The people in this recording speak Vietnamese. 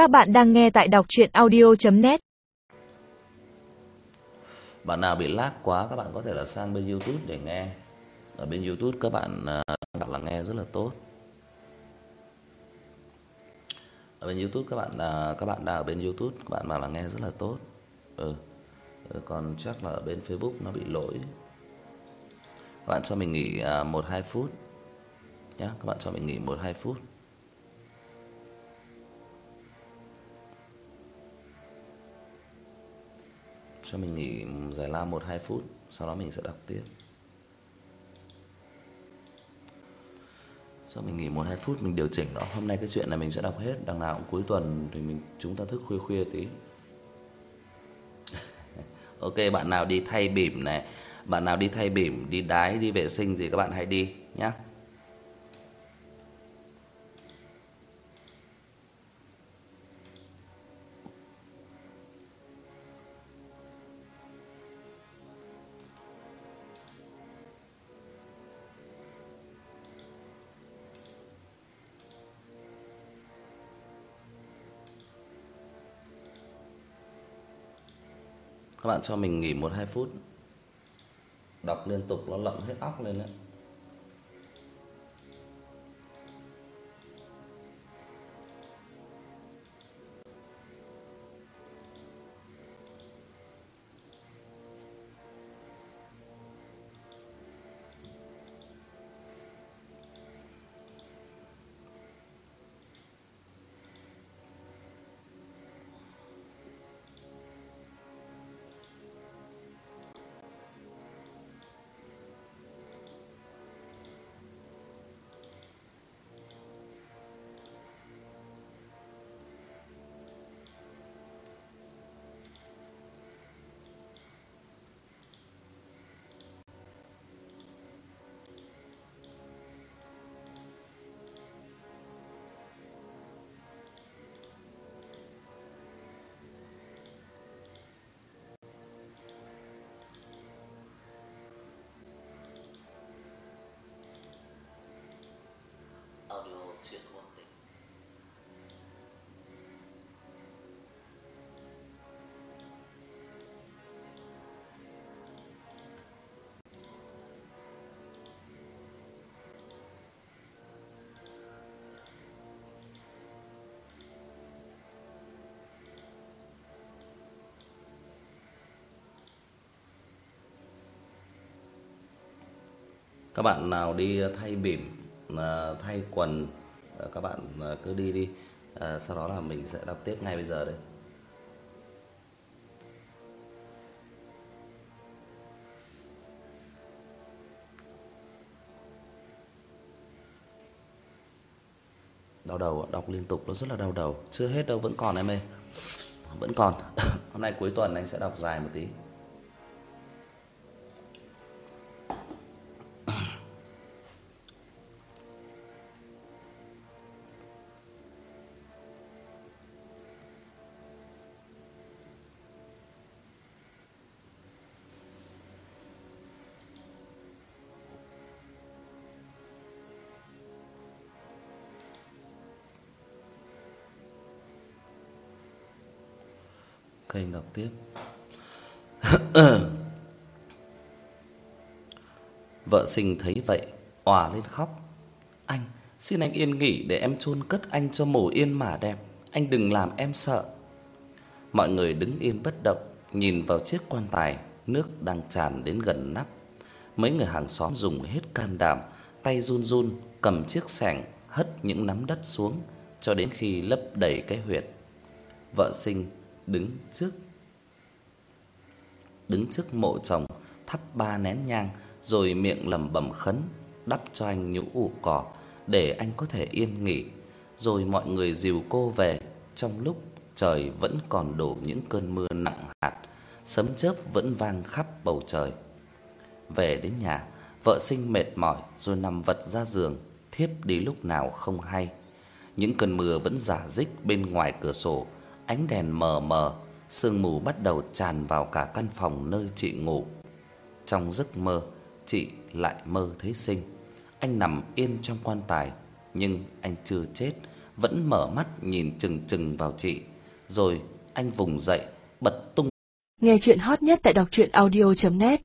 Các bạn đang nghe tại đọc audio net Bạn nào bị lag quá, các bạn có thể là sang bên YouTube để nghe. Ở bên YouTube, các bạn à, đọc là nghe rất là tốt. Ở bên YouTube, các bạn là các bạn đang ở bên YouTube, các bạn bảo là nghe rất là tốt. Ừ. ừ còn chắc là ở bên Facebook nó bị lỗi. Các bạn cho mình nghỉ à, 1 2 phút nhé. Các bạn cho mình nghỉ 1 2 phút. Cho mình nghỉ giải lao 1 2 phút, sau đó mình sẽ đọc tiếp. Sau mình nghỉ 1 2 phút mình điều chỉnh đó. Hôm nay cái chuyện này mình sẽ đọc hết, đằng nào cũng cuối tuần thì mình chúng ta thức khuya khuya tí. ok, bạn nào đi thay bỉm này, bạn nào đi thay bỉm, đi đái, đi vệ sinh gì các bạn hãy đi nhá. Các bạn cho mình nghỉ 1 2 phút. Đọc liên tục, nó lậm hết óc lên đấy. Chuyện ngôn tình. Các bạn nào đi thay bỉm à, thay quần Ờ, các bạn ờ, cứ đi đi. À, sau đó là mình sẽ đọc tiếp ngay bây giờ đây. Đau đầu đọc liên tục nó rất là đau đầu, chưa hết đâu vẫn còn em ơi. Vẫn còn. Hôm nay cuối tuần anh sẽ đọc dài một tí. Kênh đọc tiếp. Vợ sinh thấy vậy, òa lên khóc. Anh, xin anh yên nghỉ để em chôn cất anh cho mồ yên mả đẹp, anh đừng làm em sợ. Mọi người đứng yên bất động, nhìn vào chiếc quan tài, nước đang tràn đến gần nắp. Mấy người hàng xóm dùng hết can đảm, tay run run cầm chiếc sẻng, hất những nắm đất xuống cho đến khi lấp đầy cái huyệt. Vợ sinh đứng trước đứng trước mộ chồng, thắp ba nén nhang rồi miệng lẩm bẩm khấn, đắp cho anh nhũ ủ cỏ để anh có thể yên nghỉ. Rồi mọi người dìu cô về trong lúc trời vẫn còn đổ những cơn mưa nặng hạt, sấm chớp vẫn vang khắp bầu trời. Về đến nhà, vợ sinh mệt mỏi rồi nằm vật ra giường, thiếp đi lúc nào không hay. Những cơn mưa vẫn rả rích bên ngoài cửa sổ, ánh đèn mờ mờ, sương mù bắt đầu tràn vào cả căn phòng nơi chị ngủ. Trong giấc mơ, chị lại mơ thấy Sinh. Anh nằm yên trong quan tài, nhưng anh chưa chết vẫn mở mắt nhìn chừng chừng vào chị, rồi anh vùng dậy, bật tung Nghe truyện hot nhất tại đọc truyện audio net